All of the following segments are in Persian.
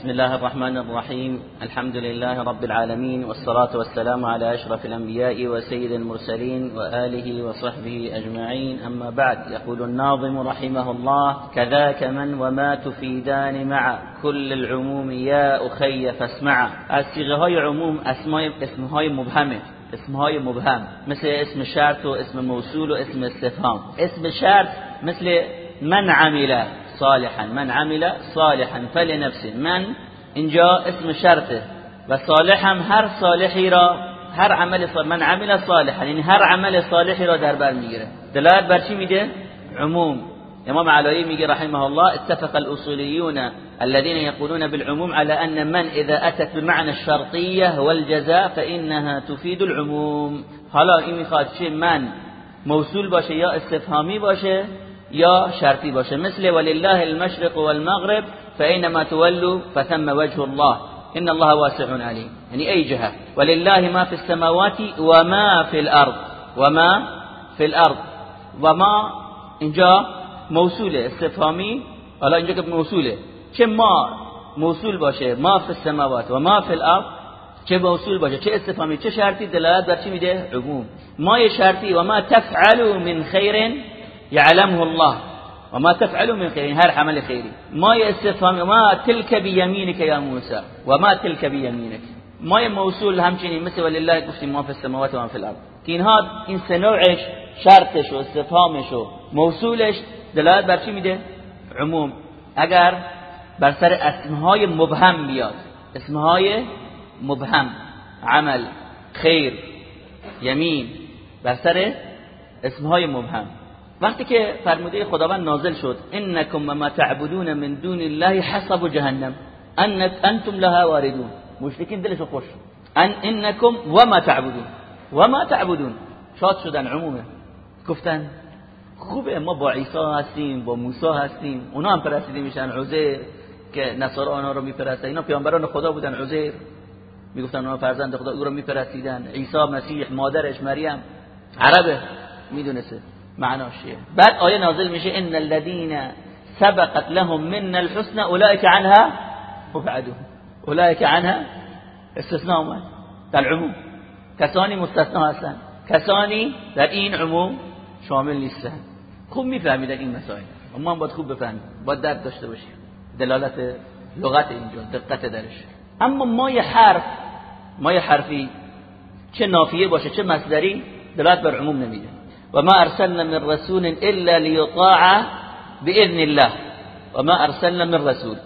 بسم الله الرحمن الرحيم. الحمد لله رب العالمين والصلاة والسلام على أشرف الأنبياء وسيد المرسلين وآله وصحبه أجمعين. أما بعد يقول الناظم رحمه الله كذاك من وما تفيدان مع كل العموم يا أخي فاسمع از های عموم اسمای اسمهای مبهمه. اسمهای مبهم. مثل اسم شرط و اسم موصول و اسم استفهام. اسم شرط مثل من عمل صالحا من عمل صالحا فلنفسه. من؟ اینجا اسم شرطه. و صالح هر صالحی را هر عمل صالح من عمل صالحا یعنی هر عمل صالحی را در بر میگیره. دلالت بر چی میده عموم. امام علایی میگه رحمه الله اتفق الاصوليون الذين يقولون بالعموم على أن من إذا أتت بمعنى الشرطية والجزاء فإنها تفيد العموم. حالا این میخواد چه من موصول باشه یا استفهامی باشه؟ یا شرطی باشه مثل ولله المشرق والمغرب فاینما تولوا فثم وجه الله. إن الله واسع علیم یعنی ای جهة؟ ولله ما في السماوات وما في الأرض. وما في الأرض. وما اینجا موصول استفهامی حالا اینجا که موصولة. چه ما موصول باشه ما فی السماوات و ما فی الأرض. چه موصول باشه چه استفهامی چه شرطی دلالت بر چی میده؟ عموم. ما شرطی و ما تفعلوا من خیر يعلمه الله. وما تفعلوا من خير. هر عمل خيري. ما استفهام ما تلك بيمينك يا موسى. وما تلك بيمينك. ما موصول همچنین مثل ولله گفتیم ما في السماوات و ما في الارض که اینها این سه نوعش شرطش و استفهامش و موصولش دلالت بر چی میده؟ عموم. اگر بر سر اسمهای مبهم بیاد. اسمهای مبهم. عمل خیر یمین. بر سر اسمهای مبهم. وقتی که فرموده خداوند نازل شد انکم ما تعبدون من دون الله حسب جهنم. ان انتم لها واردون. مشرکین دلشو خوش ان انکم و ما تعبدون. و ما تعبدون. شاد شدن عمومه. گفتن خوبه ما با عیسی هستیم با موسی هستیم. اونا هم پرستیده میشن. عزیر که نصارا آنها رو میپرستن. اینا پیامبران خدا بودن عزیر. می‌گفتن اونا فرزند خدا او رو میپرستیدن. عیسی مسیح مادرش مریم عربه می‌دونسته. معناش چیه؟ بعد آیه نازل میشه ان الذين سبقت لهم من الحسنى اولئك عنها مبعدون. اولئك عنها استثناء اومد. در عموم. کسانی مستثنا هستن. کسانی در این عموم شامل نیستن. خوب میفهمیدن این مسائل. اما باید خوب بفهمیم. باید درک داشته باشیم. دلالت لغت اینجا دقت درش. اما ما یه حرف ما یه حرفی چه نافیه باشه چه مصدری دلالت بر عموم نمیده. وما أرسلنا من رسول إلا ليطاع بإذن الله. وما أرسلنا من رسول.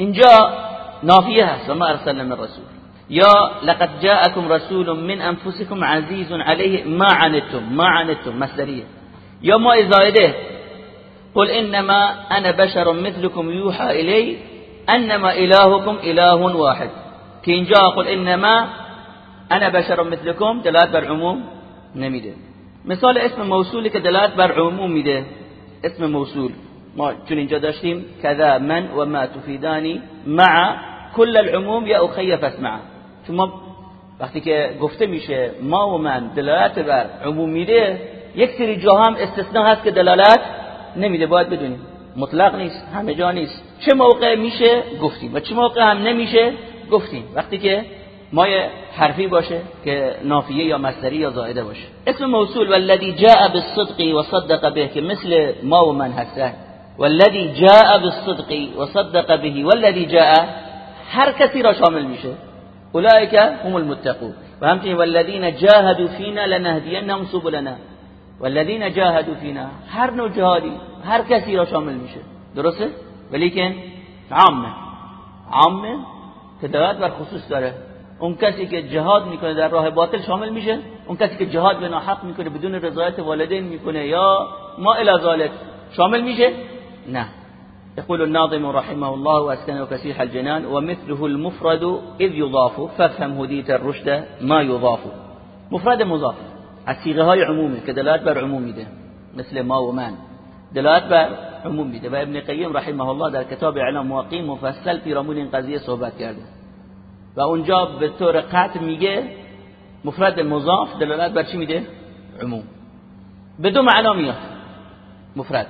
اینجا نافیه هست وما أرسلنا من رسول. یا لقد جاءكم رسول من أنفسكم عزيز عليه ما عنتم ما عنتم مصدریه یا ما ازایده قل إنما أنا بشر مثلكم يوحى إلي أنما إلهكم إله واحد. که اینجا قل إنما أنا بشر مثلكم دلالت بر عموم نمیده مثال اسم موصولی که دلالت بر عموم میده. اسم موصول. ما چون اینجا داشتیم کذا من و ما تفیدانی مع کل العموم یا اخی فاسمع چون ما وقتی که گفته میشه ما و من دلالت بر عموم میده یک سری جا هم استثناء هست که دلالت نمیده. باید بدونیم. مطلق نیست همه جا نیست. چه موقع میشه؟ گفتیم. و چه موقع هم نمیشه؟ گفتیم. وقتی که مایه حرفی باشه که نافیه یا مصدری یا زائده باشه. اسم موصول والذی جاء بالصدق وصدق به که مثل ما و من هستن. والذی جاء بالصدق وصدق به والذی جاء هر کسی را شامل میشه. اولئک هم المتقون. و همچنین والذین جاهدوا فینا لنهدینهم سبلنا. والذین جاهدوا فینا هر نوع جهادی هر کسی را شامل میشه. درسته؟ ولیکن عامه. عامه که بر خصوص داره. اون کسی که جهاد می‌کنه در راه باطل شامل میشه؟ اون کسی که جهاد به ناحق می‌کنه بدون رضایت والدین می‌کنه یا ما ذلك شامل میشه؟ نه. يقول الناظم رحمه الله واسكنه فسيح الجنان ومثله المفرد اذ يضاف فافهم هديت الرشد ما يضاف مفرد مضاف. از های عمومی که دلالت بر عموم میده. مثل ما و من. دلالت بر عموم میده. و ابن قیم رحمه الله در کتاب اعلام مواقع مفصل پیرامون این قضیه صحبت کرده. و اونجا به طور قطع میگه مفرد مضاف دلالت بر چی میده؟ عموم. به دو معنا میاد مفرد.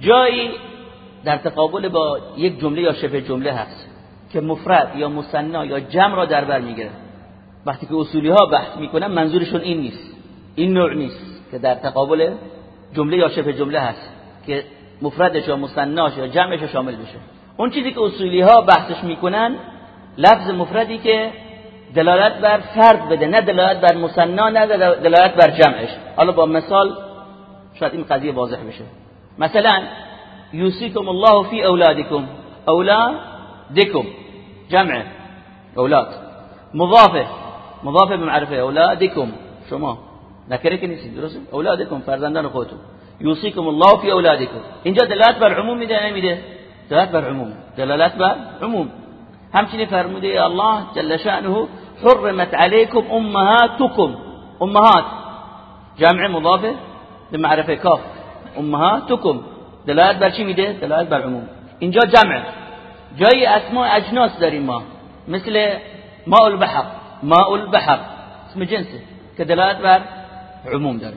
جایی در تقابل با یک جمله یا شبه جمله هست که مفرد یا مصنا یا جمع را در بر می‌گیره. وقتی که اصولی ها بحث می‌کنن منظورشون این نیست. این نوع نیست که در تقابل جمله یا شبه جمله هست که مفردش یا مصناش یا جمعش شامل بشه. اون چیزی که اصولی ها بحثش می‌کنن لفظ مفردی که دلالت بر فرد بده نه دلالت بر مصنا نه دلالت بر جمعش. حالا با مثال شاید این قضیه واضح بشه. مثلا یوسیکم الله فی اولادکم. اولادکم. جمع. اولاد. مضافه مضافه به معرفه اولادکم. شما. نکره که نیستید درسته؟ اولادکم فرزندان خودتون. یوصیکم الله فی اولادکم. اینجا دلالت بر عموم میده نمیده؟ دلالت بر عموم. دلالت بر عموم. همچنین فرموده الله جل شأنه حرمت علیکم امهاتکم. امهات. جمع مضافه به معرفه کاف. امهاتکم. دلالت بر چی میده؟ دلالت بر عموم. اینجا جمع. جای اسماء اجناس داریم ما. مثل ماء البحر. ماء البحر. اسم جنسه که دلالت بر عموم داره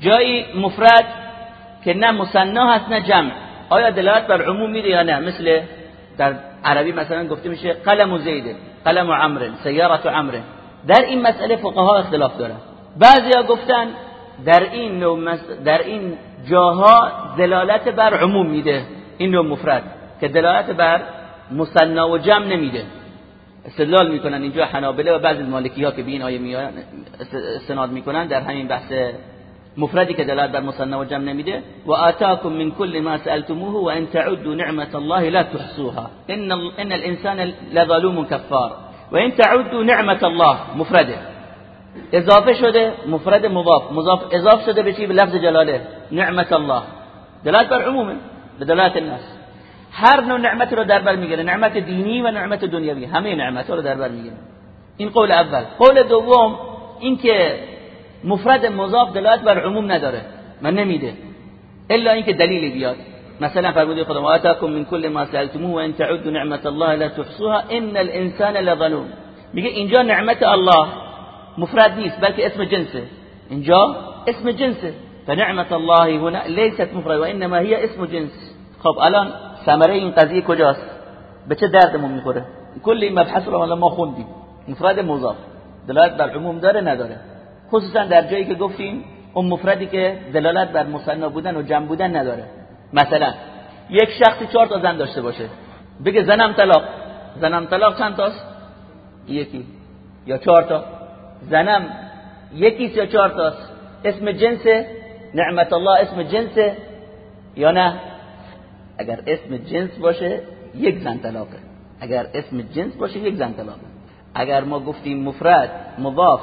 جایی مفرد که نه مصنا هست نه جمع. آیا دلالت بر عموم میده یا نه؟ مثل در عربی مثلا گفته میشه قلم و زیده قلم و عمر سیارت و عمر در این مسئله فقها اختلاف داره بعضیا گفتن در این نوع در این جاها دلالت بر عموم میده. این نوع مفرد که دلالت بر مصنا و جمع نمیده. استدلال می‌کنن اینجا حنابله و بعضی مالکی ها که به این آیه استناد می‌کنن در همین بحث مفردی که دلالت بر مصنع و جمع نمیده و آتاکم من كل ما سألتموه و ان تعدوا نعمت الله لا تحصوها. ان ان الانسان لظلوم كفار و ان تعدوا نعمت الله. مفرده. اضافه شده مفرد مضاف. مضاف اضافه شده به چی؟ به لفظ جلاله. نعمت الله. دلالت بر عمومه به دلالت الناس. هر نوع نعمت رو در بر می‌گیره. نعمت دینی و نعمت دنیوی. همه نعمت رو در بر می‌گیره. این قول اول. قول دوم اینکه مفرد مضاف دلالت بر عموم نداره. من نمیده. الا اینکه دلیلی بیاد. مثلا فرموده خدا آتاکم من كل ما سألتموه و ان تعدوا نعمت الله لا تحصوها ان الانسان لظلوم. میگه اینجا نعمت الله مفرد نیست بلکه اسم جنسه. اینجا اسم جنسه. فنعمت الله هنا ليست مفرد وانما هي اسم جنس. خب الان ثمره این قضیه کجاست؟ به چه دردمون می‌خوره؟ کل این مبحث رو ما خوندیم مفرد مضاف. دلالت بر عموم داره نداره. خصوصا در جایی که گفتیم اون مفردی که دلالت بر مصنا بودن و جمع بودن نداره. مثلا یک شخصی چهار تا زن داشته باشه. بگه زنم طلاق. زنم طلاق چند تاست؟ یکی. یا چهار تا. زنم یکی یا چهار تاست. اسم جنس نعمت الله اسم جنس یا نه؟ اگر اسم جنس باشه یک زن طلاقه. اگر اسم جنس باشه یک زن طلاقه. اگر ما گفتیم مفرد مضاف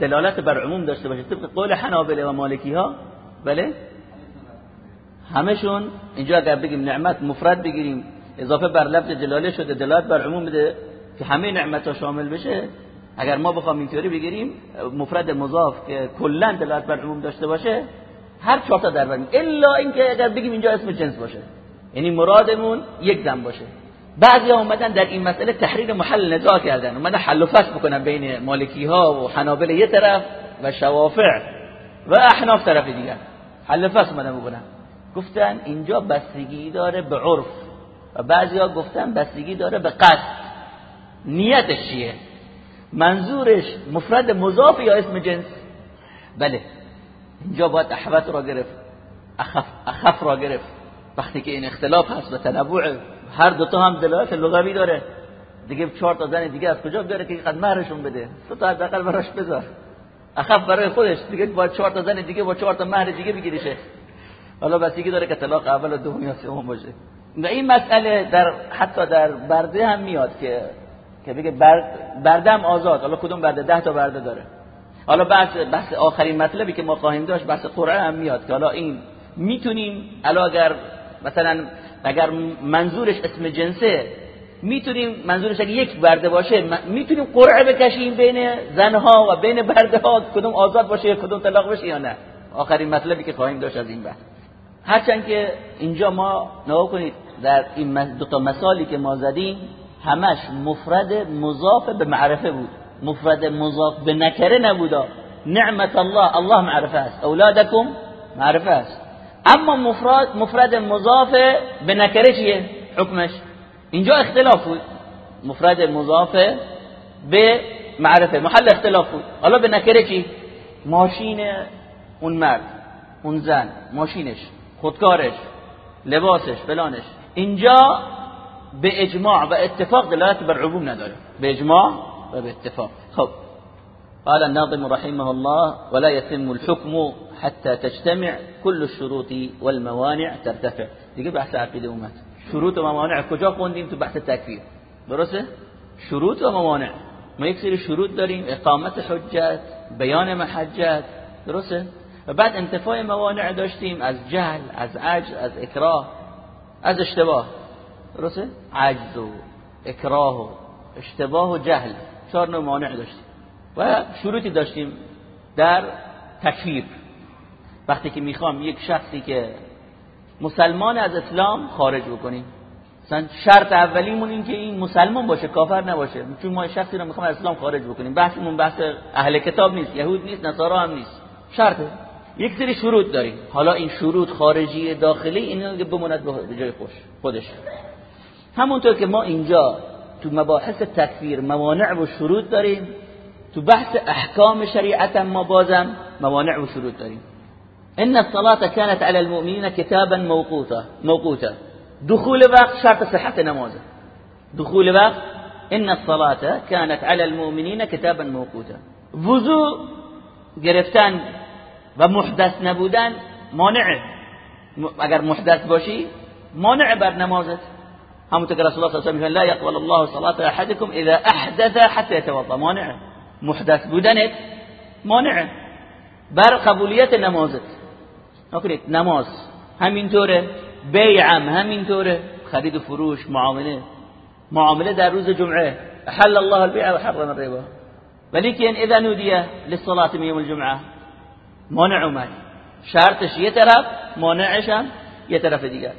دلالت بر عموم داشته باشه. طبق قول حنابله و مالکی ها بله؟ همشون اینجا اگر بگیم نعمت مفرد بگیریم اضافه بر لفظ جلاله شده دلالت بر عموم بده که همه نعمت ها شامل بشه. اگر ما بخوام اینطوری بگیریم مفرد مضاف که کلا دلالت بر عموم داشته باشه هر چهار تا در الا اینکه اگر بگیم اینجا اسم جنس باشه. یعنی مرادمون یک زن باشه. بعضی ها اومدن در این مسئله تحریر محل نزاع کردن. اومدن حل و فصل بکنن بین مالکی ها و حنابل یه طرف و شوافع و احناف طرف دیگر. حل فصل اومدن بکنن. گفتن اینجا بستگی داره به عرف. و بعضی ها گفتن بستگی داره به قصد. نیتش چیه؟ منظورش مفرد مضاف یا اسم جنس؟ بله. اینجا باید احوت را گرفت. اخف, اخف را گرفت. وقتی که این اختلاف هست و تنوع هر دوتا هم دلالت لغوی داره. دیگه چهار تا زن دیگه از کجا بیاره که قد مهرشون بده؟ تو تا حداقل براش بذار. اخف برای خودش. دیگه با چهار تا زن دیگه با چهار تا مهر دیگه بگیریشه. حالا بس دیگه داره که طلاق اول و دوم یا سوم باشه. و این مسئله در حتی در برده هم میاد که که بگه بردم آزاد. حالا کدوم برده؟ ده تا برده داره. حالا بحث بحث آخرین مطلبی که ما خواهیم داشت بحث قرعه هم میاد که حالا این می‌تونیم الان اگر مثلا اگر منظورش اسم جنسه می‌تونیم منظورش اگه یک برده باشه می‌تونیم قرعه بکشیم بین زنها و بین برده ها کدوم آزاد باشه یا کدوم طلاق بشه یا نه. آخرین مطلبی که خواهیم داشت از این بحث. هرچند که اینجا ما نگاه کنید در این دو تا مثالی که ما زدیم همش مفرد مضاف به معرفه بود. مفرد مضاف به نکره نبودا. نعمت الله الله معرفه است. اولادکم معرفه است. اما مفرد مفرد مضاف به نکره چیه؟ حکمش. اینجا اختلاف بود. مفرد مضاف به معرفه. محل اختلاف بود. حالا به نکره چی؟ ماشین اون مرد اون زن. ماشینش خودکارش لباسش فلانش. اینجا به اجماع و اتفاق دلالت بر عموم نداره. به اجماع و به اتفاق. خب. قال الناظم رحمه الله ولا يتم الحكم حتى تجتمع كل الشروط والموانع ترتفع. دیگه بحث عقیده اومد. شروط و موانع کجا خوندیم تو بحث تکفیر؟ درسته؟ شروط و موانع. ما یک سری شروط داریم اقامت حجت بیان محجت درسته؟ و بعد انتفاع موانع داشتیم از جهل از عجز از اکراه از اشتباه. درسته؟ عجز و اکراه و اشتباه و جهل. چهار نوع مانع داشتیم. و شروطی داشتیم در تکفیر. وقتی که می‌خوام یک شخصی که مسلمان از اسلام خارج بکنیم مثلا شرط اولیمون این که این مسلمان باشه کافر نباشه چون ما شخصی رو می‌خوام از اسلام خارج بکنیم. بحثمون بحث اهل کتاب نیست یهود نیست نصارا هم نیست. شرطه یک سری شروط داریم. حالا این شروط خارجی داخلی اینا بموند به جای خوش خودش. همونطور که ما اینجا تو مباحث تکفیر موانع و شروط داریم تو بحث احکام شریعت ما بازم موانع و شروط داریم. ان الصلاه كانت على المؤمنين كتابا موقوتا موقوتا. دخول وقت شرط صحت نمازه دخول وقت ان الصلاه كانت على المؤمنين كتابا موقوتا. وضوء گرفتن و محدث نبودن مانعه اگر محدث باشی مانع بر نمازت. همونطور که رسول الله صلی الله علیه و لا يقبل الله صلاه احدكم اذا احدث حتى يتوضا مانع. محدث بودنت مانعه بر قبولیت نمازت. نکنید نماز. همینطوره. بیعم همینطوره. خرید و فروش معامله. معامله در روز جمعه. حل الله البيع و حرم الربا. ولیکن اذا نودی للصلاه يوم الجمعه. مانع اومد. شرطش یه طرف مانعش هم یه طرف دیگر.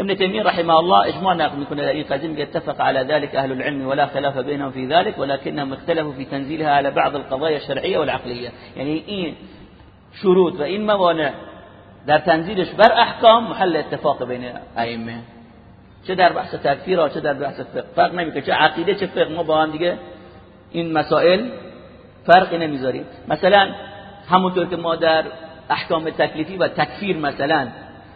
ابن تيمية رحمه الله میکنه در این قضیه میگه اتفق على ذلك أهل العلم ولا خلاف بينهم في ذلك ولكنهم اختلفوا في تنزيلها على بعض القضايا الشرعية والعقلية. يعني این شروط و این موانع در تنزیلش بر احکام محل اتفاق بین أئمة. چه در بحث تکفیر چه در بحث فقه؟ فرق نمیکنه چه عقیده چه فقه؟ ما با دیگه این مسائل فرقی نمیذاریم. مثلا همونطور که ما در احکام تکلیفی و مثلا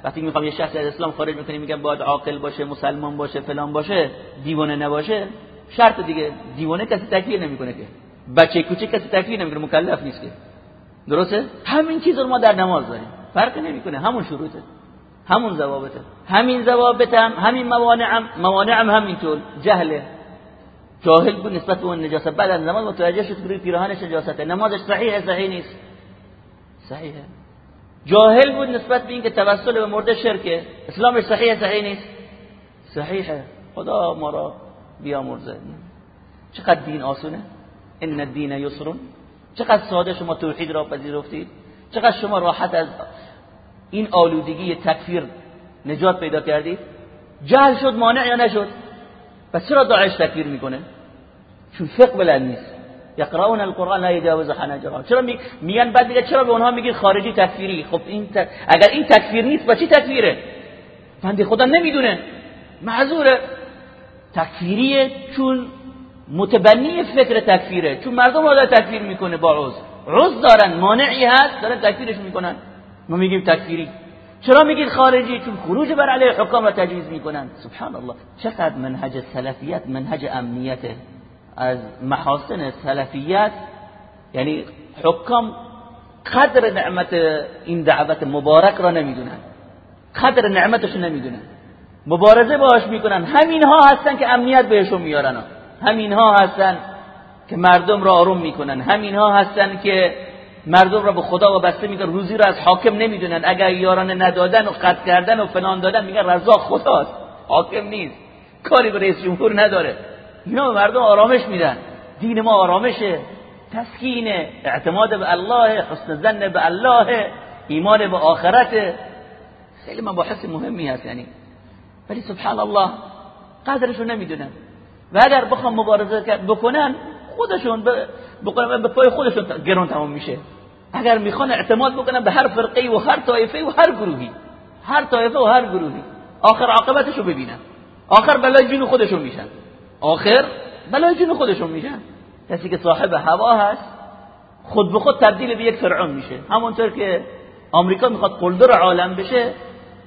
وقتی می‌خوام یه شخص از اسلام خارج می‌کنیم میگم باید عاقل باشه مسلمان باشه فلان باشه دیوانه نباشه شرط دیگه دیوانه کسی تکفیر نمی‌کنه که. بچه کوچک کسی تکفیر نمی‌کنه مکلف نیست که. درسته؟ همین چیز رو ما در نماز داریم. فرق نمی‌کنه همون شروطه همون ضوابطه. همین ضوابط هم همین موانع هم موانع هم همینطور. جهله جاهل بود نسبت به اون نجاست. بعد از نماز متوجه شد که پیراهنش نجاسته نمازش صحیحه صحیح نیست. صحیحه. جاهل بود نسبت به اینکه توسل به مرده شرکه. اسلامش صحیح صحیح نیست؟ صحیحه. خدا ما را بیامرزه. چقدر دین آسونه؟ ان الدین یسر. چقدر ساده شما توحید را پذیرفتید. چقدر شما راحت از این آلودگی تکفیر نجات پیدا کردید. جهل شد مانع یا نشد؟ پس چرا داعش تکفیر می‌کنه؟ چون فقه بلند نیست. یقرؤون القرآن لا يجاوز حناجرهم چرا میگن بعد دیگه چرا به اونها میگید خارجی تکفیری؟ خب این اگر این تکفیر نیست با چی تکفیره؟ بنده خدا نمی‌دونه. معذوره. تکفیریه چون متبنی فکر تکفیره. چون مردم را تکفیر می‌کنه با عذر. عذر دارن مانعی هست دارن تکفیرش می‌کنن. ما میگیم تکفیری. چرا میگید خارجی؟ چون خروج بر علیه حکام را تجویز می‌کنن. سبحان الله. چقدر منهج سلفیت منهج امنیته. از محاسن سلفیت یعنی حکام قدر نعمت این دعوت مبارک را نمی‌دونن. قدر نعمتش نمی‌دونن. مبارزه باش می‌کنن. همین ها هستن که امنیت بهشون میارن همین ها هستن که مردم را آروم می‌کنن. همین ها هستن که مردم را به خدا و بسته می‌کنن. روزی را از حاکم نمی‌دونن. اگر یاران ندادن و قتل کردن و فلان دادن میگن رضا خداست. حاکم نیست. کاری به رئیس جمهور نداره. اینا به مردم آرامش میدن. دین ما آرامشه. تسکینه اعتماد به الله حسن زن به الله ایمان به آخرت. خیلی مباحث مهمی هست یعنی. ولی سبحان الله قدرشو نمی‌دونن. و اگر بخوام مبارزه بکنن خودشون به پای خودشون گرون تمام میشه. اگر می‌خوان اعتماد بکنن به هر فرقه و هر طایفه و هر گروهی. هر طایفه و هر گروهی. آخر عاقبتشو ببینن. آخر بلای جون خودشون میشن. آخر بلای جون خودشون میشن کسی که صاحب هوا هست خود به خود تبدیل به یک فرعون میشه. همونطور که آمریکا می‌خواد قلدر عالم بشه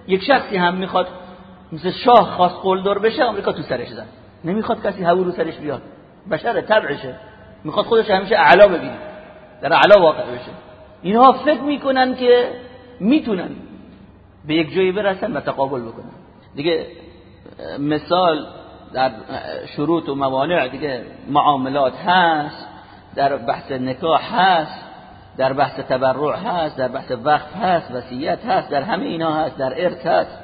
یک شخصی هم می‌خواد مثل شاه خاص قلدر بشه آمریکا تو سرش زد نمی‌خواد کسی هوا رو سرش بیاد بشر طبعشه. می‌خواد خودش همیشه اعلا ببینه. در اعلا واقع بشه. اینها فکر می‌کنن که می‌تونن به یک جایی برسن و تقابل بکنن. دیگه مثال در شروط و موانع دیگه معاملات هست در بحث نکاح هست در بحث تبرع هست در بحث وقف هست وصیت هست در همه اینا هست در ارث هست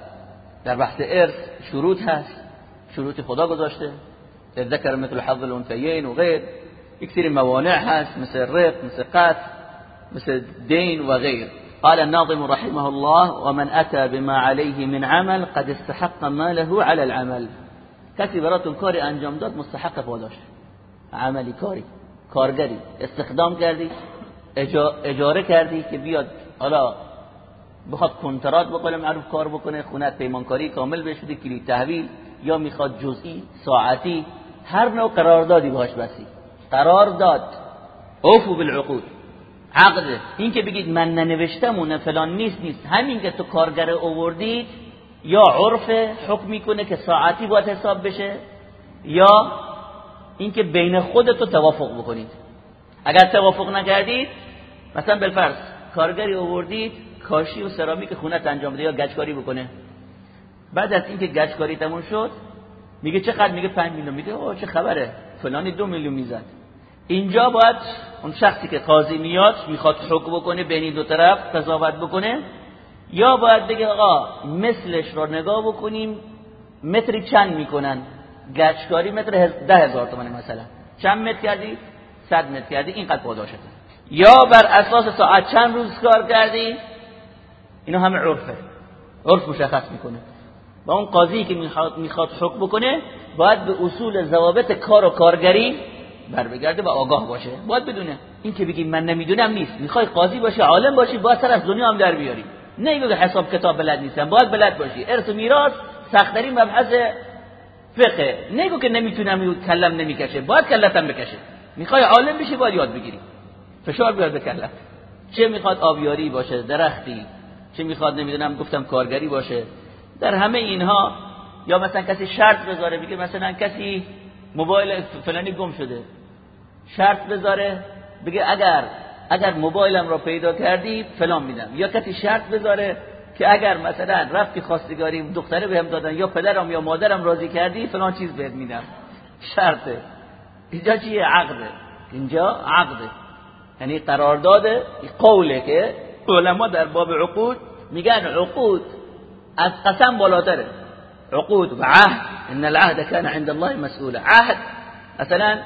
در بحث ارث شروط هست. شروط خدا گذاشته ذکر مثل حظ الانثیین و غیر. یک موانع هست مثل رق مثل قتل مثل دین و غیر. قال الناظم رحمه الله ومن أتى بما عليه من عمل قد استحق ماله على العمل. کسی براتون کاری انجام داد مستحق پاداش عملی کاری. کارگری. استخدام کردی اجاره کردی که بیاد حالا بخواد کنترات بکنه معروف کار بکنه خونت پیمانکاری کامل بهش بده کلی تحویل یا می‌خواد جزئی ساعتی هر نوع قراردادی باش بسی قرارداد اوفو بالعقود. عقده این که بگید من ننوشتم فلان نیست نیست. همین که تو کارگر اووردید یا عرف حکم می‌کنه که ساعتی باید حساب بشه یا اینکه بین خودتو توافق بکنید. اگر توافق نکردید مثلا بالفرض کارگری اووردید کاشی و سرامیک خونت انجام بده یا گچکاری بکنه. بعد از اینکه گچکاری تموم شد میگه چقدر؟ میگه 5 میلیون. میگه اوه چه خبره؟ فلانی دو میلیون می‌زد. اینجا باید اون شخصی که قاضی میاد می‌خواد حکم بکنه بین دو طرف قضاوت بکنه. یا باید بگه آقا مثلش رو نگاه بکنیم متری چند می‌کنن؟ گچکاری متر ده هزار تومنه مثلا. چند متر کردی؟ صد متر کردی. اینقدر پاداشته یا بر اساس ساعت چند روز کار کردی؟ اینا همه عرفه. عرف مشخص می‌کنه. و اون قاضی که می‌خواد, حکم بکنه باید به اصول ضوابط کار و کارگری بر بگرده و آگاه باشه. باید بدونه. این که بگی من نمی‌دونم نیست. می‌خوای قاضی باشی عالم باشی باید سر از دنیا هم در بیاری. نه که حساب کتاب بلد نیستم. باید بلد باشی. ارث و میراث سختترین مبحث فقه. نگو که نمی‌تونم کلم نمی‌کشه. باید کلتم بکشه. می‌خوای عالم بشی باید یاد بگیری. فشار بیاد به کلت. چه می‌خواد آبیاری باشه درختی. چه می‌خواد نمی‌دونم گفتم کارگری باشه. در همه اینها یا مثلا کسی شرط بذاره بگه مثلا کسی موبایل فلانی گم شده. شرط بذاره بگه اگر اگر موبایلم را پیدا کردی فلان میدم. یا کسی شرط بذاره که اگر مثلا رفتی خواستگاری دختره بهم دادن یا پدرم یا مادرم راضی کردی فلان چیز بهت میدم. شرطه. اینجا چیه؟ عقده. اینجا عقده. یعنی قرارداد قوله که علما در باب عقود میگن عقود از قسم بالاتره. عقود و عهد. ان العهد كان عند الله مسئولا. عهد. مثلا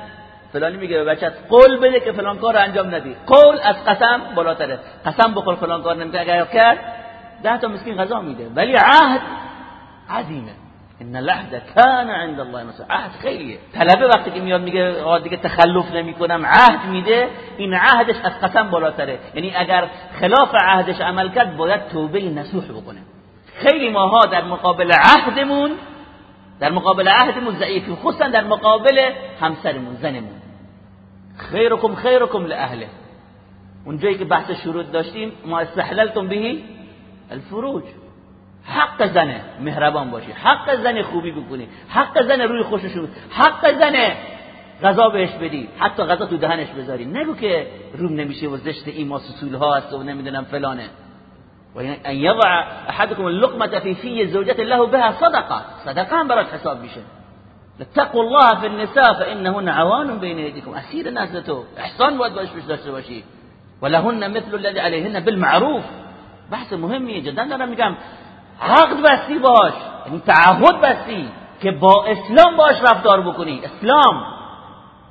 فلانی میگه به بچت قول بده که فلان کار انجام ندی. قول از قسم بالاتره. قسم بخور فلان کار نمی‌کنه اگر کرد ده تا مسکین غذا میده. ولی عهد عظیمه. ان العهد كان عند الله مسئولا عهد خیلیه طلبه وقتی که میاد میگه آقا دیگه تخلف نمی‌کنم. عهد میده این عهدش از قسم بالاتره. یعنی اگر خلاف عهدش عمل کرد باید توبه نصوح بکنه. خیلی ماها در مقابل عهدمون در مقابل عهدمون ضعیفیم. خصوصا در مقابل همسرمون زنمون. خیرکم خیرکم لاهله اونجایی که بحث شروط داشتیم ما استحللتم بهی الفروج. حق زنه مهربان باشی حق زنه خوبی بکنی حق زنه روی خوشش حق زنه غذا بهش بدی حتی غذا تو دهنش بذاری. نگو که روم نمیشه و زشت این ما سسول ها هست و نمی‌دونم فلانه. و یضع احدكم اللقمه في في زوجته له بها صدقه صدقه هم براش حساب میشه. اتقوا الله في النساء فانهن عوان بين يديكم. اسیر نزد تو احسان باید باش داشته باشی ولهن مثل الذي عليهن بالمعروف. بحث مهمیه جدا دارم میگم عقد بستی باش. یعنی تعهد بستی که با اسلام باش رفتار بکنی اسلام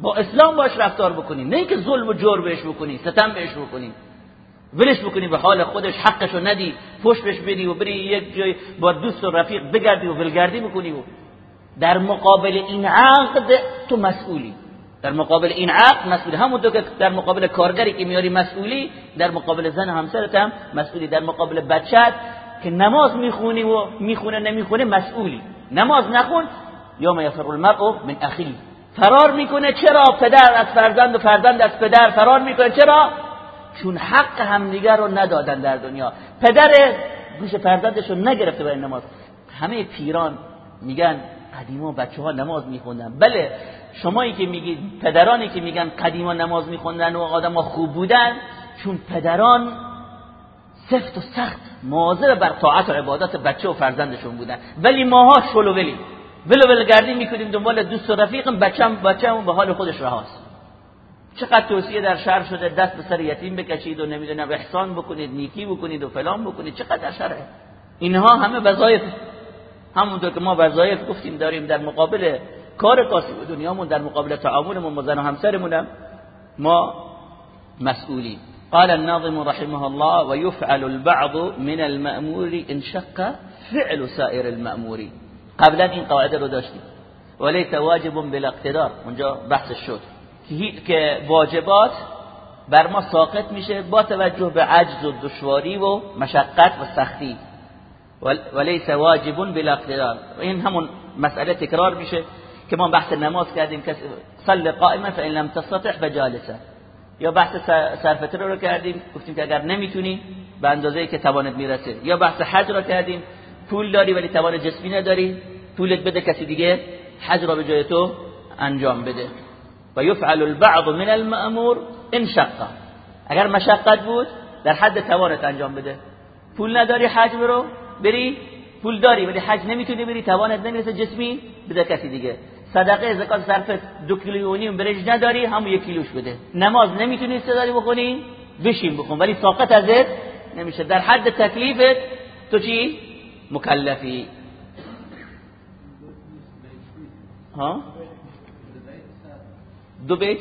با اسلام باش رفتار بکنی نه که ظلم و جور بهش بکنی ستم بهش بکنی ولش بکنی به حال خودش حقشو ندی پشت بهش بدی و بری یک جای با دوست و رفیق بگردی و ولگردی بکنی و در مقابل این عقد تو مسئولی. در مقابل این عقد مسئولی. همونطور که در مقابل کارگری که میاری مسئولی در مقابل زن همسرت هم مسئولی. در مقابل بچت که نماز می‌خونی و می‌خونه نمی‌خونه مسئولی. نماز نخون. یوم یفر المرء من اخی فرار می‌کنه. چرا؟ پدر از فرزند و فرزند از پدر فرار می‌کنه. چرا؟ چون حق همدیگر رو ندادن در دنیا. پدر گوش فرزندش رو نگرفته برای نماز. همه پیران میگن قدیما بچه ها نماز میخوندن. بله شمایی که میگید پدرانی که میگن قدیما نماز میخوندن و آدم ها خوب بودن چون پدران سفت و سخت مواظب بر طاعت و عبادت بچه و فرزندشون بودن. ولی ماها شلو ولی ولو ولگردی می‌کنیم دنبال دوست و رفیقم بچم بچه‌مون به حال خودش رهاست. چقدر توصیه در شهر شده دست به سر یتیم بکشید و نمی‌دونم احسان بکنید نیکی بکنید و فلان بکنید چقدر در اینها همه وظایف همونطور که ما وظایف گفتیم داریم در مقابل کار کاسب دنیامون در مقابل تعاملمون با زن و همسرمون ما مسئولیم. قال الناظم رحمه الله ويفعل البعض من المأمور ان شق فعل سائر المأمور. قبلا این قاعده رو داشتیم. ولیس واجب بالاقتدار. اونجا بحث شد. که واجبات بر ما ساقط میشه با توجه به عجز و دشواری و مشقت و سختی. ولیس واجب بالاقتدار این همون مسئله تکرار میشه که ما بحث نماز کردیم که صل قائما فان لم تستطع فجالسا. یا بحث سرفتره رو کردیم گفتیم که اگر نمی‌تونی به اندازه که توانت می‌رسه. یا بحث حج رو کردیم پول داری ولی توان جسمی نداری پولت بده کسی دیگه حج را به جای تو انجام بده. و یفعل البعض من المأمور ان شقا اگر مشقت بود در حد توانت انجام بده. پول نداری حج برو. بری پول داری ولی حج نمی‌تونی بری توانت نمی‌رسه جسمی بده کسی دیگه. صدقه زکات صرف دو کیلو برنج نداری همون یک کیلوش بده نماز نمی‌تونی استداری بخونی بشین بخون. ولی ساقط ازت نمیشه. در حد تکلیفت تو چی؟ مکلفی. ها؟ دو بیت؟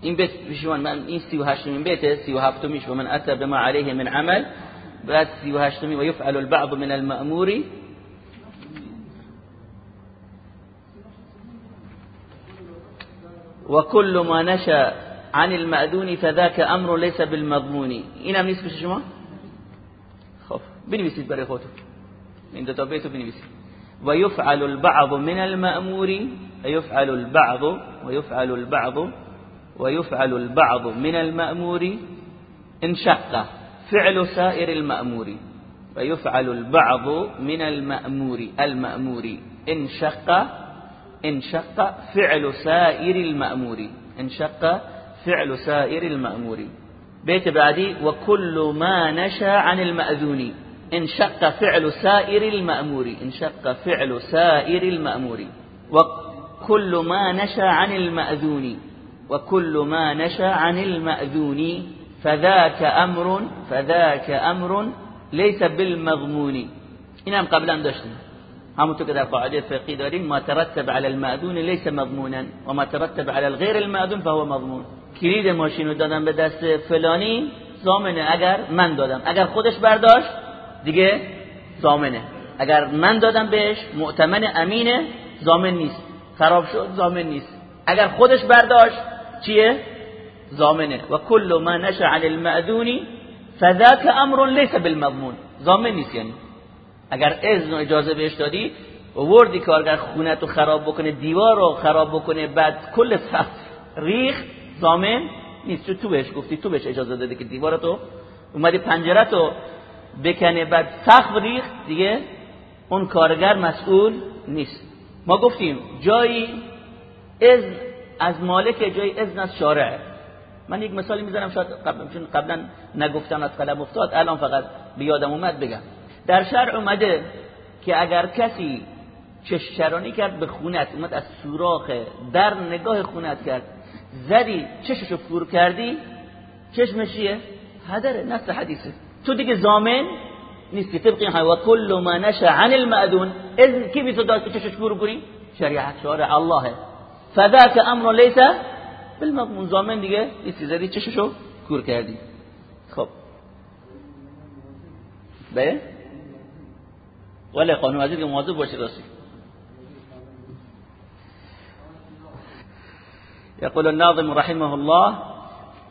این بیت شما من این 38 مین بیت 37 میش و من اتى بما عليه من عمل بعد 38 و يفعل البعض من المأمور. وكل ما نشأ عن المأذون فذاك أمر ليس بالمضمون. اینم نیست شما؟ خب بنویسید برای خودتون. این دو تا بیتو بنویسید. و يفعل البعض من المأمور يفعل البعض ويفعل البعض ويفعل البعض من المأمور انشق فعل سائر المأمور ويفعل البعض من المأمور المأمور انشق انشق فعل سائر المأمور انشق فعل سائر المأمور. بيت بعدي وكل ما نشأ عن المأذون انشق فعل سائر المأمور انشق فعل سائر المأمور. وكل ما نشأ عن المأذون وكل ما نشا عن المأذون فذاك امر فذاك امر ليس بالمضمون. اینم قبلا داشتیم همونطور که در قاعده فقهی داریم ما ترتب على المأذون ليس مضمونا و ما ترتب على الغير المأذون فهو مضمون. کلید ماشین دادم به دست فلانی زامنه اگر من دادم. اگر خودش برداشت دیگه زامنه اگر من دادم بهش معتمن امینه زامن نیست. خراب شد زامن نیست. اگر خودش برداشت چیه? زامنه و کل ما نشا عن المأذون فذاك امر ليس بالمضمون. زامن نیست یعنی. اگر اذن و اجازه بهش دادی و وردی کارگر خونه تو خراب بکنه دیوار رو خراب بکنه بعد کل سقف ریخ زامن نیست. تو تو بهش گفتی تو بهش اجازه دادی که دیوار تو اومدی پنجره تو بکنه بعد سقف ریخ دیگه اون کارگر مسئول نیست. ما گفتیم جایی اذن از مالک جای اذن از شارع. من یک مثالی می‌زنم شاید قبل چون قبلا نگفتم از قلم افتاد. الان فقط بیادم اومد بگم. در شرع اومده که اگر کسی چشچرانی کرد به خونت اومد از سوراخ در نگاه خونت کرد. زدی چششو فور کردی چشمش چیه؟ هدره نفس حدیثه. تو دیگه زامن نیستی. طبقی و کل ما نشا عن المأذون. اذن کی بیتو داد که چشش فور بری شریعت شارع اللهه فذاك أمر ليس بالمضمون. زامن دیگه نیستی زدی چششو کور کردی. خب. به ولی قانون وزیر که مواظب باشه راستی يقول الناظم رحمه الله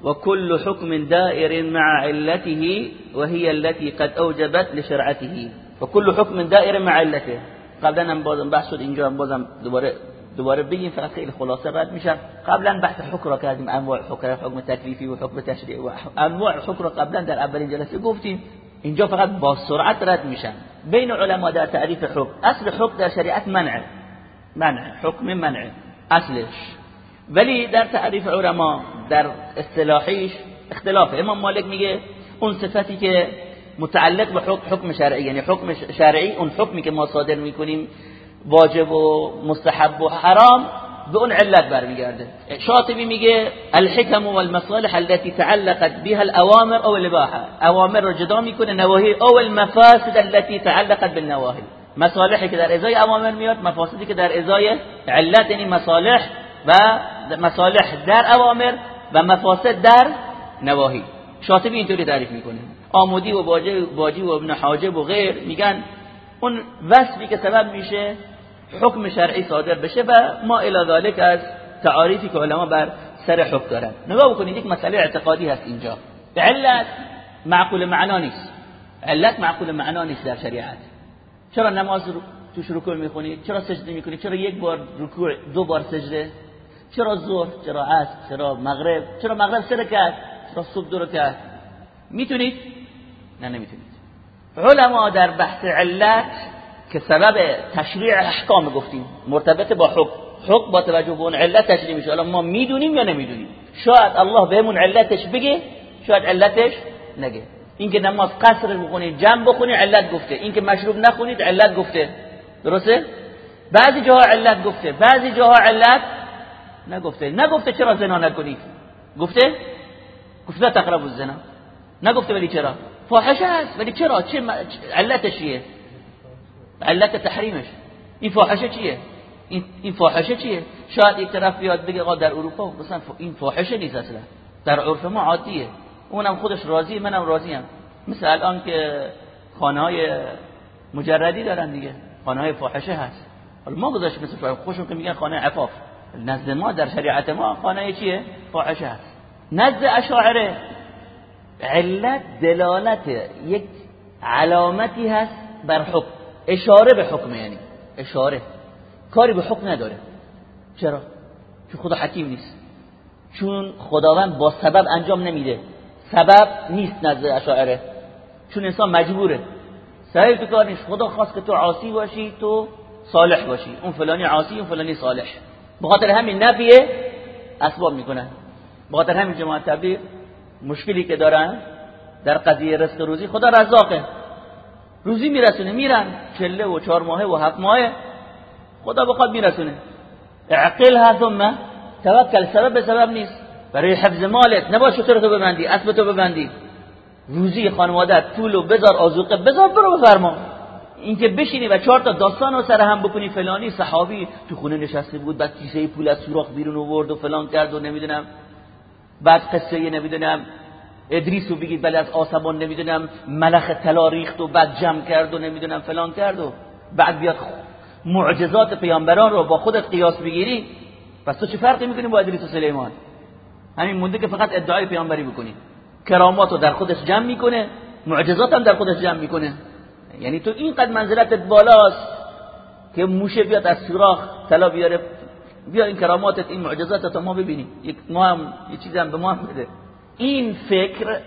وكل حكم دائر مع علته وهي التي قد أوجبت لشرعته. وكل حكم دائر مع علته. هم بازم بحث هم بازم دوباره دوباره بگیم فقط خیلی خلاصه رد میشم قبلا بحث حکم را کردیم انواع حکم حکم تکلیفی و حکم تشریعی و انواع حکم را قبلا در اولین جلسه گفتیم. اینجا فقط با سرعت رد میشن. بین علما در تعریف حکم اصل حکم در شریعت منع. منع حکم منع اصلش. ولی در تعریف علما در اصطلاحیش اختلاف. امام مالک میگه اون صفتی که متعلق به حکم شرعی یعنی حکم شرعی اون حکمی که ما صادر می‌کنیم واجب و مستحب و حرام به اون علت برمیگرده. شاطبی میگه الحکم والمصالح التي تعلقت بها الاوامر او الاباحه اوامر رو جدا می‌کنه نواهی او المفاسد التي تعلقت بالنواهی مصالحی که در ازای اوامر میاد مفاسدی که در ازای علت یعنی مصالح و مصالح در اوامر و مفاسد در نواهی شاطبی اینطوری تعریف می‌کنه. آمودی و باجی و ابن حاجب و غیر میگن اون وصفی که سبب میشه حکم شرعی صادر بشه و ما الی ذالک از تعاریفی که علما بر سر حکم دارن. نگاه بکنید یک مسئله اعتقادی هست اینجا. علت معقول معنا نیست. علت معقول معنا نیست در شریعت. چرا نماز رو توش رکوع می‌خونید؟ چرا سجده می‌کنید؟ چرا یک بار رکوع دو بار سجده؟ چرا ظهر چرا عصر چرا مغرب؟ چرا مغرب سه رکعت؟ چرا صبح دو رکعت؟ می‌تونید؟ نه نمی‌تونید. علما در بحث علت که سبب تشریع احکام گفتیم مرتبط با حکم. حکم با توجه به اون علت تشریع میشه. الان ما می‌دونیم یا نمی‌دونیم؟ شاید الله بهمون علتش بگه شاید علتش نگه. اینکه نماز قصر بخونید جمع بخونید علت گفته. اینکه مشروب نخونید علت گفته. درسته؟ بعضی جاها علت گفته. بعضی جاها علت نگفته. نگفته چرا زنا نکنید؟ گفته؟ گفته تقرب الزنا. نگفته ولی چرا؟ فاحشه است ولی چرا؟ چه علتش چیه؟ علت تحریمش. این فاحشه چیه؟ این فاحشه چیه؟ شاید یک طرف بیاد بگه آقا در اروپا مثلا این فاحشه نیست اصلا. در عرف ما عادیه. اونم خودش راضی منم راضیم. مثل الان که خانه های مجردی دارن دیگه. خانه های فاحشه هست. حالا ما گذاشت مثل خوشون که میگن خانه عفاف. نزد ما در شریعت ما خانه چیه؟ فاحشه هست. نزد اشاعره. علت دلالت یک علامتی هست بر حکم. اشاره به حکم یعنی. اشاره. کاری به حکم نداره. چرا؟ چون خدا حکیم نیست. چون خداوند با سبب انجام نمیده. سبب نیست نزد اشاعره. چون انسان مجبوره. سبب تو کار نیست. خدا خواست که تو عاصی باشی تو صالح باشی. اون فلانی عاصی اون فلانی صالح. بخاطر همین نفیه اسباب می‌کنن. بخاطر همین جماعت تبلیغ. مشکلی که دارن در قضیه رزق روزی خدا رزاقه. روزی میرسونه میرن چله و چهار ماهه و هفت ماهه خدا بخواد میرسونه. اعقل ثم توکل سبب به سبب نیست. برای حفظ مالت نباش شطور تو ببندی اسب تو ببندی. روزی خانوادت طول و بذار آزوقه بذار برو بفرما. اینکه بشینی و چهار تا داستان رو سر هم بکنی فلانی صحابی تو خونه نشسته بود بعد کیسه پول از سوراخ بیرون آورد و فلان کرد و نمی‌دونم بعد قصه نمی‌دونم ادریس رو بگید بله از آسمان نمی‌دونم ملخ طلا ریخت و بعد جمع کرد و نمی‌دونم فلان کرد و بعد بیاد معجزات پیامبران رو با خودت قیاس بگیری. پس تو چه فرقی می‌کنی با ادریس و سلیمان؟ همین مونده که فقط ادعای پیامبری بکنی. کرامات رو در خودش جمع می‌کنه معجزات هم در خودش جمع می‌کنه. یعنی تو اینقدر منزلتت بالاست که موشه بیاد از سوراخ طلا بیاره بیا این کراماتت این معجزاتت ما ببینیم. یک ما هم یه چیزی هم به ما بده. این فکر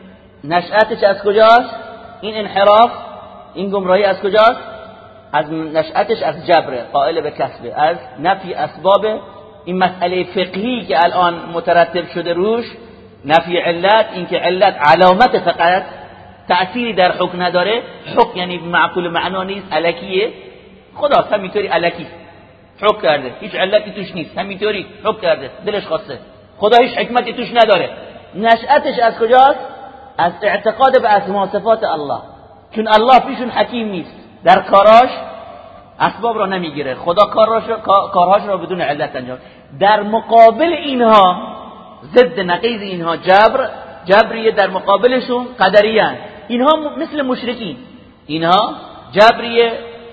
نشأتش از کجاست؟ این انحراف این گمراهی از کجاست؟ از نشأتش از جبر قائل به کسبه از نفی اسباب این مسئله فقهی که الان مترتب شده روش. نفی علت اینکه علت علامت فقط تأثیری در حکم نداره. حکم یعنی معقول معنا نیست علکیه. خدا همینطوری علکی. حکم کرده. هیچ علتی توش نیست. همینطوری حکم کرده. دلش خواسته. خدا هیچ حکمتی توش نداره. نشأتش از کجاست؟ از اعتقاد به اسما صفات الله. چون الله پیشون حکیم نیست. در کاراش اسباب را نمی‌گیره. خدا کاراش کارهاش را بدون علت انجام. در مقابل اینها ضد نقیض اینها جبر جبریه در مقابلشون قدریان. اینها مثل مشرکین. اینها جبریه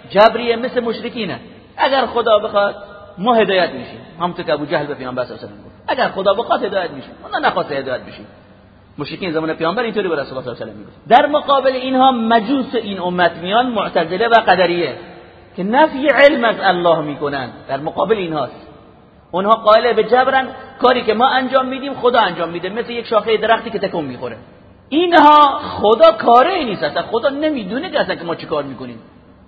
جبریه مثل مشرکینه. اگر خدا بخواد ما هدایت میشیم. همونطور که ابو جهل به پیامبر صلی الله گفت. اگر خدا بخواد هدایت میشیم. ما نخواست هدایت بشیم. مشرکین زمان پیامبر اینطوری به رسول الله صلی الله علیه و در مقابل اینها مجوس این امت میان معتزله و قدریه که نفی علم از الله می‌کنن. در مقابل اینهاست. اونها قائل به جبرن کاری که ما انجام میدیم خدا انجام میده. مثل یک شاخه درختی که تکون می‌خوره. اینها خدا کاره نیست. اصلا خدا نمی‌دونه که اصلا که ما چی کار می‌کنیم.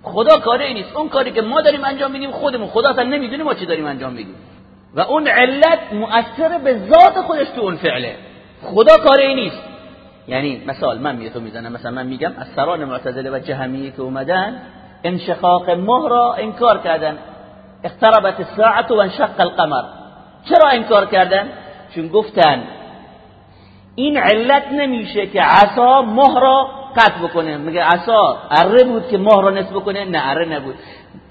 خدا کاره نیست. اون کاری که ما داریم انجام میدیم خودمون. خدا اصلا نمی‌دونه ما چی داریم انجام میدیم. و اون علت مؤثر به ذات خودش تو اون فعله. خدا کاره نیست. یعنی مثال من می‌تونم می‌زنم. مثلا من میگم از سران معتزله و جهمیه که اومدن انشقاق ماه را انکار کردن. اقتربت الساعت و انشق القمر. چرا انکار کردن؟ چون گفتن این علت نمیشه که عصا ماه را قطع بکنه. میگه عصا اره بود که ماه را نصف بکنه؟ نه اره نبود.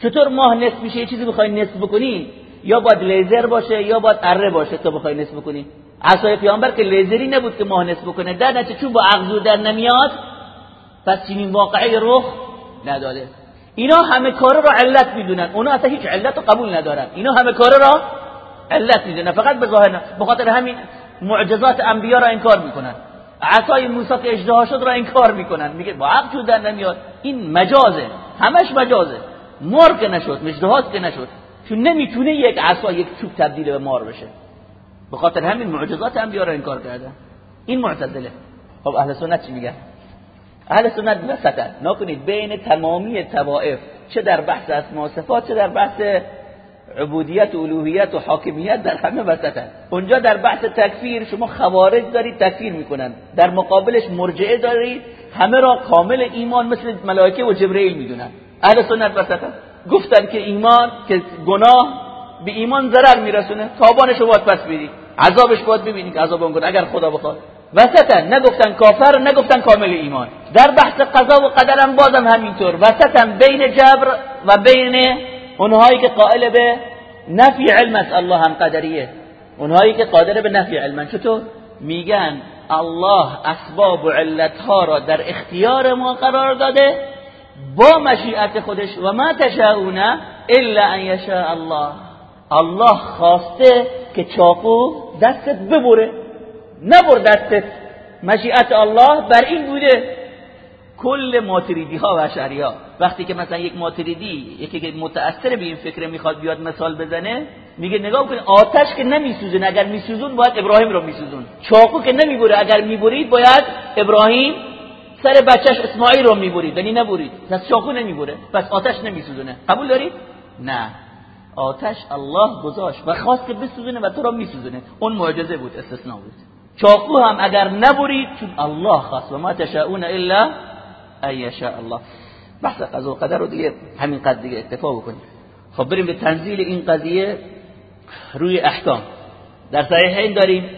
چطور ماه نصف میشه؟ یه چیزی بخوای نصف بکنی؟ یا باید لیزر باشه یا باید اره باشه تو بخوای نصف بکنی. عصای پیامبر که لیزری نبود که ماه نصف بکنه. در نتیجه چون با عقضو در نمیاد پس چنین واقعی رخ نداده. اینا همه کار را علت می‌دونن. اونا اصلا هیچ علت رو قبول ندارن. اینا همه کار را علت می‌دونن. فقط به ظاهر بخاطر همین معجزات انبیا را انکار می‌کنن. عصای موسی که اجدها شد را انکار می‌کنن. میگه با عقل در نمیاد. این مجازه. همش مجازه. مار که نشد. مجدهات که نشد. چون نمی‌تونه یک عصا یک چوب تبدیل به مار بشه. به خاطر همین معجزات انبیا را انکار کردن. این معتزله. خب اهل سنت چی میگن؟ اهل سنت وسطن. نکنید بین تمامی توائف چه در بحث اسماء صفات چه در بحث عبودیت و الوهیت و حاکمیت در همه وسطن. اونجا در بحث تکفیر شما خوارج دارید تکفیر می‌کنن. در مقابلش مرجعه دارید همه را کامل ایمان مثل ملائکه و جبرئیل می‌دونن. اهل سنت وسطن. گفتن که ایمان که گناه به ایمان ضرر میرسونه. تابانش رو باید پس بیدید عذابش باید ببینید عذاب اون اگر خدا بخواد. وسطن. نگفتن کافر نگفتن کامل ایمان. در بحث قضا و قدرم بازم همینطور. وسطن بین جبر و بین اونهایی که قائل به نفی علم از الله هم قدریه. اونهایی که قادر به نفی علم چطور؟ میگن الله اسباب و علتها را در اختیار ما قرار داده. با مشیعت خودش و ما تشاؤون الا ان یشاء الله. الله خواسته که چاقو دستت ببره. نبر دستت. مشیعت الله بر این بوده. کل ماتریدی ها و اشعری ها وقتی که مثلا یک ماتریدی یکی که متأثر به این فکر می‌خواد بیاد مثال بزنه میگه نگاه کنید آتش که نمیسوزه اگر میسوزون باید ابراهیم رو میسوزون. چاقو که نمی‌بره اگر می‌برید باید ابراهیم سر بچهش اسماعیل رو می‌برید ولی نبرید پس چاقو نمی‌بره پس آتش نمیسوزونه. قبول دارید نه. آتش الله گذاشت و خواست که بسوزونه و تو را میسوزونه. اون معجزه بود استثناء بود. چاقو هم اگر نبرید چون الله خواست. و ما تشاؤون الا أن الله. بحث قضا و قدر رو دیگه همین قد دیگه اکتفا بکنیم خب بریم به تنزیل این قضیه روی احکام در صحیحین داریم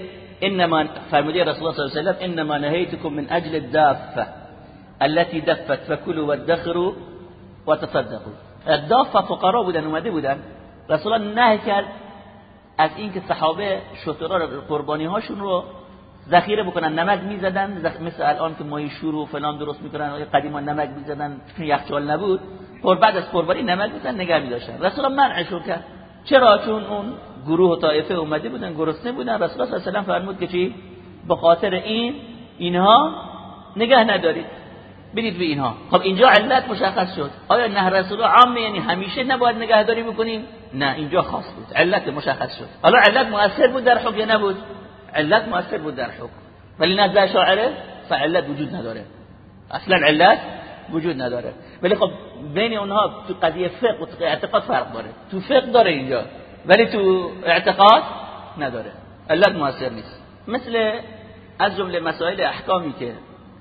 إنما فرموده رسول الله صلی الله علیه و سلم إنما نهیتكم من أجل الدافة التي دفت فكلوا وادخروا وتصدقوا. الدافة فقرا بودن اومده بودن. رسول الله نهی کرد از اینکه صحابه شترا قربانی هاشون رو ذخیره بکنن نمک می‌زدن مثل الان که ماهی شور و فلان درست می‌کنن قدیما نمک می‌زدن؟ چون یخچال نبود. پر بعد از قربانی نمک می‌زدن نگه میداشتن. رسول الله منعشو کرد. چرا؟ چون اون گروه و طایفه اومده بودن گرسنه بودن. رسول الله صلی الله علیه و فرمود که چی؟ به خاطر این اینها نگه ندارید. برید به اینها. خب اینجا علت مشخص شد. آیا نه رسول عامه؟ یعنی همیشه نباید نگهداری بکنیم؟ نه اینجا خاص بود. علت مشخص شد. حالا علت مؤثر بود در حکم نبود؟ علت مؤثر بود در حکم. ولی نزد شاعره فعلت وجود نداره. اصلا علت وجود نداره. ولی خب بین اونها تو قضیه فقه و اعتقاد فرق داره. تو فقه داره اینجا ولی تو اعتقاد نداره. علت مؤثر نیست. مثل از جمله مسائل احکامی که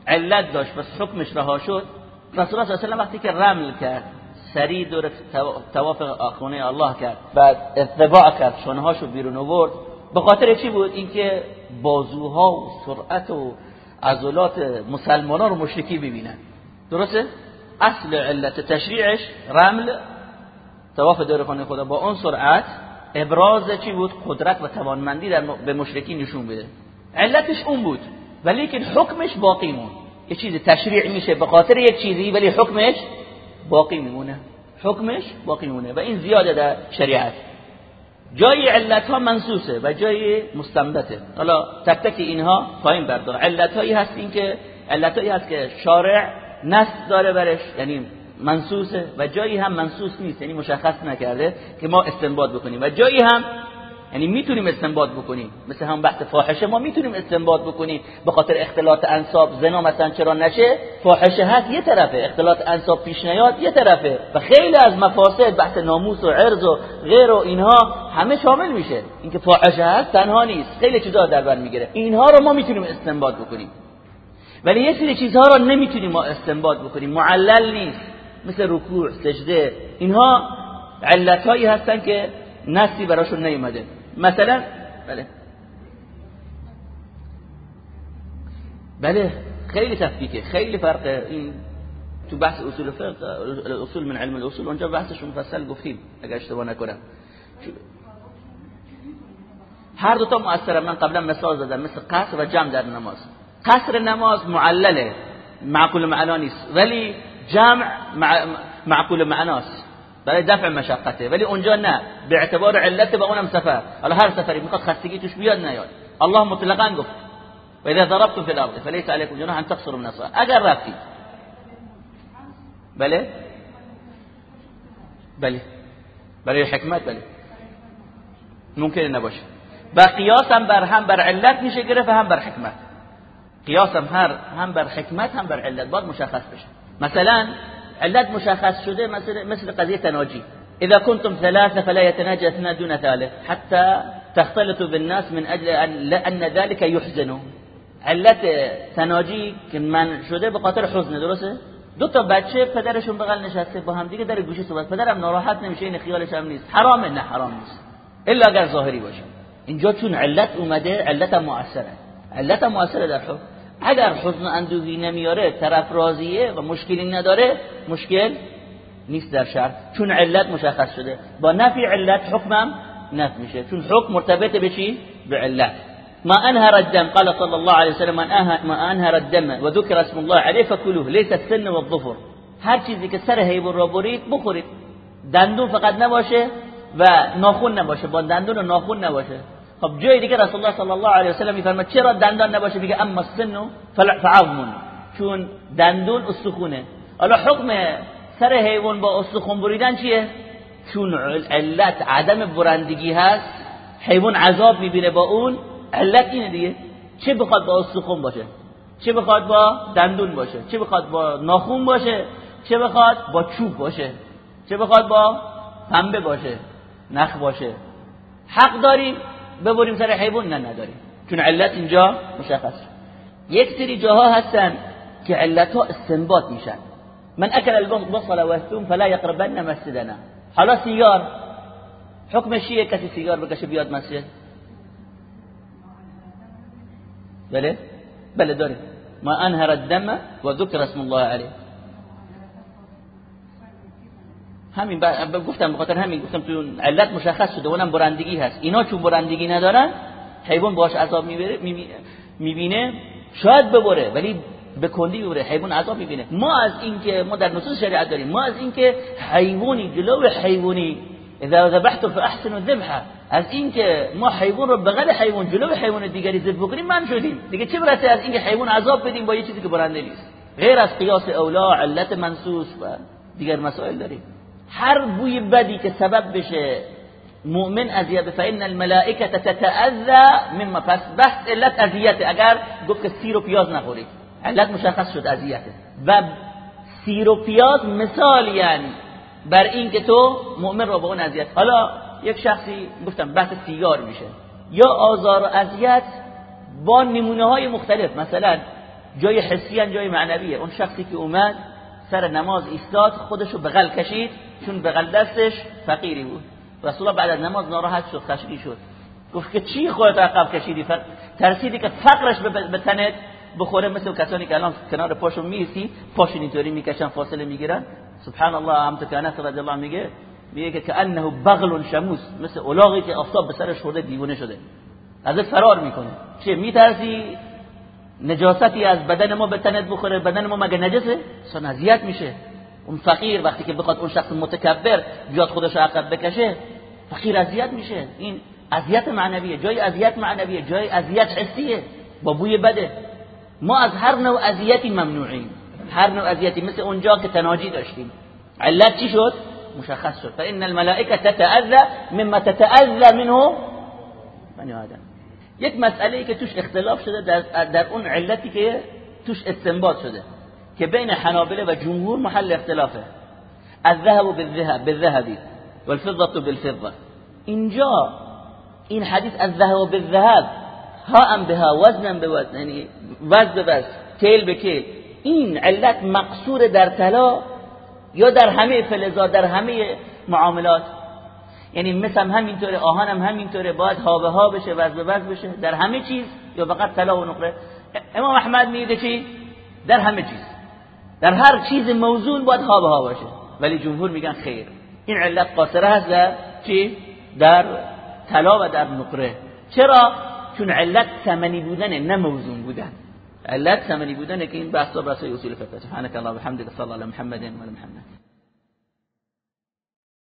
علت داشت بس حکمش رها شد رسول الله صلی الله وقتی که رمل کرد سری دور تواف خونه الله کرد بعد اتباع کرد شونهاشو بیرون آورد به خاطر چی بود؟ اینکه بازوها و سرعت و عضلات مسلمانان رو مشرکی ببینن درسته؟ اصل علت تشریعش رمل تواف دور خانه خدا. با اون سرعت ابراز چی بود؟ قدرت و توانمندی در به مشرکی نشون بده. علتش اون بود. ولی که حکمش باقی مون یه چیز تشریع میشه به خاطر یک چیزی ولی حکمش باقی میمونه. حکمش باقی میمونه و این زیاده در شریعت. جای علت ها منصوصه و جای مستنبته حالا تک تک اینها پایین بردار. علت هایی هست این که علت هایی هست که شارع نص داره برش یعنی منصوصه و جایی هم منصوص نیست یعنی مشخص نکرده که ما استنباط بکنیم. و جایی هم یعنی می‌تونیم استنباط بکنیم. مثل هم بحث فاحشه ما می‌تونیم استنباط بکنیم. به خاطر اختلاط انساب زنا مثلا چرا نشه؟ فاحشه هست یه طرفه. اختلاط انساب پیش نیاد یه طرفه. و خیلی از مفاسد بحث ناموس و عرض و غیر و اینها همه شامل میشه. اینکه فاحشه هست تنها نیست. خیلی چیزا در بر می‌گیره. اینها رو ما می‌تونیم استنباط بکنیم. ولی یه سری چیزها رو نمی‌تونیم ما استنباط بکنیم. معلل نیست. مثل رکوع سجده. اینها علتهایی هستن که نسی براشون نیومده. مثلا بله. بله خیلی تفکیکه خیلی فرقه. این تو بحث اصول فقه اصول من علم الاصول اونجا بحثش مفصل گفتیم اگر اشتباه نکنم. هر دو تا مؤثره. من قبلا مثال زدم مثل قصر و جمع در نماز. قصر نماز معلله معقول معنا نیست ولی جمع معقول معناست برای دفع مشقته. ولی اونجا نه. به اعتبار علت با اونم سفر. حالا هر سفری می‌خواد خستگی توش بیاد نیاد. الله مطلقا گفت. و اذا ضربتم في الارض فليس عليكم جناح ان تقصروا من الصلاه اگر رفتی. بله؟ بله. برای حکمت بله. ممکن نباشه. با قیاس هم بر هم بر علت میشه گرفت هم بر حکمت. قیاس هم هر هم بر حکمت هم بر علت. باید مشخص بشه. مثلا علت مشخص شده مثل مثل قضیه تناجی. اذا كنتم ثلاثه فلا يتناجى اثنان دون ثالث. حتى تختلطوا بالناس من اجل ان ذلك يحزنوا علت تناجی که من شده به خاطر حزن درسته؟ دو تا بچه پدرشون بغل نشسته با هم دیگه در گوشه صحبت. پدرم ناراحت نمیشه این خیالش هم نیست. حرامه نه حرام نیست. الا اگر ظاهری باشه. اینجا چون علت اومده علت مؤثره. علت مؤثره در حکم. اگر حزن اندوهی نمیاره طرف راضیه و مشکلی نداره مشکل نیست در شرع چون علت مشخص شده. با نفی علت حکمم نفی میشه. چون حکم مرتبط به چی؟ به علت. ما انهر الدم. قال صلى الله عليه وسلم ما انهر الدم وذكر اسم الله عليه فكلوه ليس السن والظفر هر چیزی که سر حیوان را برید بخورید. دندون فقط نباشه و ناخون نباشه. با دندون و ناخون نباشه. خب جای دیگه رسول الله صلی الله علیه و سلم میفرماد چرا دندان نباشه میگه اما السن فعظم چون دندون استخونه حالا حکم سر حیوان با استخون بریدن چیه؟ چون علت عدم برندگی هست. حیوان عذاب می‌بینه با اون. علت اینه دیگه. چه بخواد با استخون باشه؟ چه بخواد با دندون باشه؟ چه بخواد با ناخون باشه؟ چه بخواد با چوب باشه؟ چه بخواد با پنبه باشه؟ نخ باشه؟ حق داری؟ ببریم سر حیوان نه نداریم. چون علت اینجا مشخص. یک سری جاها هستن که علت ها استنباط میشن. من اکل البصل و الثوم فلا يقربن مسجدنا. حالا سیگار. حکمش چیه کسی سیگار بکشه بیاد مسجد؟ بله. بله داره ما انهر الدم و ذکر اسم الله علیه. همین گفتم بخاطر همین گفتم تو علت مشخص شده اونم برندگی هست. اینا چون برندگی ندارن حیوان باش عذاب می‌بینه شاید ببره ولی به کندی ببره حیوان عذاب می‌بینه. ما از اینکه ما در نصوص شریعت داریم ما از اینکه حیوانی جلو حیوانی اذا ذبحت فاحسن الذبح از اینکه ما حیوان رو بغل حیوان جلو حیوان دیگری ذبح بکنیم من شدیم. دیگه چه برسه از اینکه حیوان عذاب بدیم با یه چیزی که برنده نیست؟ غیر از قیاس اولا علت منصوص و دیگر مسائل داریم. هر بوی بدی که سبب بشه مؤمن اذیت فإن الملائکه تتأذى مما پس بحث علت اذیت اگر گفت که سیر و پیاز نخوری. علت مشخص شد اذیته. و سیر و پیاز مثالی یعنی بر این که تو مؤمن رو به اون اذیت. حالا یک شخصی گفتم بحث سیگار میشه. یا آزار و اذیت با نمونه های مختلف. مثلا جای حسی جای معنویه. اون شخصی که اومد سر نماز ایستاد خودشو بغل کشید چون بغل دستش فقیری بود. رسول الله بعد از نماز ناراحت شد خشکی شد. گفت که چی خودت عقب کشیدی؟ ترسیدی که فقرش به تنت بخوره مثل کسانی که الان کنار پاشون میسی پاشون اینطوری می‌کشن فاصله می‌گیرن؟ سبحان الله هم تو انس رضی الله میگه میگه که کانه بغل شموس مثل الاغی که آفتاب به سرش خورده دیوونه شده. از فرار می‌کنه. چه میترسی؟ نجاستی از بدن ما به تنت بخوره بدن ما مگه نجسه؟ سن اذیت میشه. اون فقیر وقتی که بخواد اون شخص متکبر بیاد خودش عقب بکشه فقیر اذیت میشه. این اذیت معنویه جای اذیت معنویه جای اذیت حسیه. با بوی بده. ما از هر نوع اذیتی ممنوعیم. هر نوع اذیتی مثل اونجا که تناجی داشتیم. علت چی شد؟ مشخص شد. فان الملائکه تتاذى مما تتاذى منه بنی آدم. یک مسئله که توش اختلاف شده در, در اون علتی که توش استنباط شده که بین حنابله و جمهور محل اختلافه. الذهب بالذهب بالذهب والفضه بالفضه اینجا این حدیث الذهب بالذهب ها ام بها وزنا به وزن یعنی وزن به وزن کیل به کیل این علت مقصور در طلا یا در همه فلزات در همه معاملات؟ یعنی مثل همینطوره آهن هم همینطوره باید ها به ها بشه وزن به وزن بشه در همه چیز یا فقط طلا و نقره. امام احمد میگه چی؟ در همه چیز. در هر چیز موزون باید ها به ها باشه. ولی جمهور میگن خیر. این علت قاصره هست در چی؟ در طلا و در نقره. چرا؟ چون علت ثمنی بودن نه موزون بودن. علت ثمنی بودن که این بحثا بحث اصول فقه سبحانك الله وبحمدك صلى الله على محمد وعلى محمد.